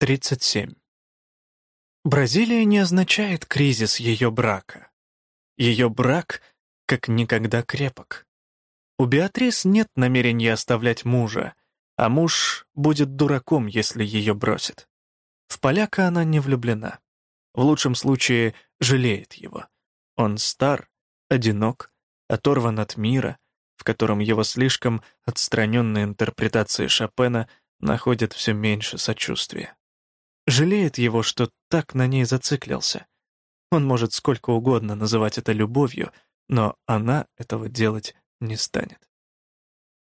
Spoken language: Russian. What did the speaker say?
37. Бразилия не означает кризис ее брака. Ее брак как никогда крепок. У Беатрис нет намерения оставлять мужа, а муж будет дураком, если ее бросит. В поляка она не влюблена. В лучшем случае жалеет его. Он стар, одинок, оторван от мира, в котором его слишком отстраненные интерпретации Шопена находят все меньше сочувствия. Жалеет его, что так на ней зациклился. Он может сколько угодно называть это любовью, но она этого делать не станет.